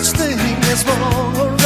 such thing as war.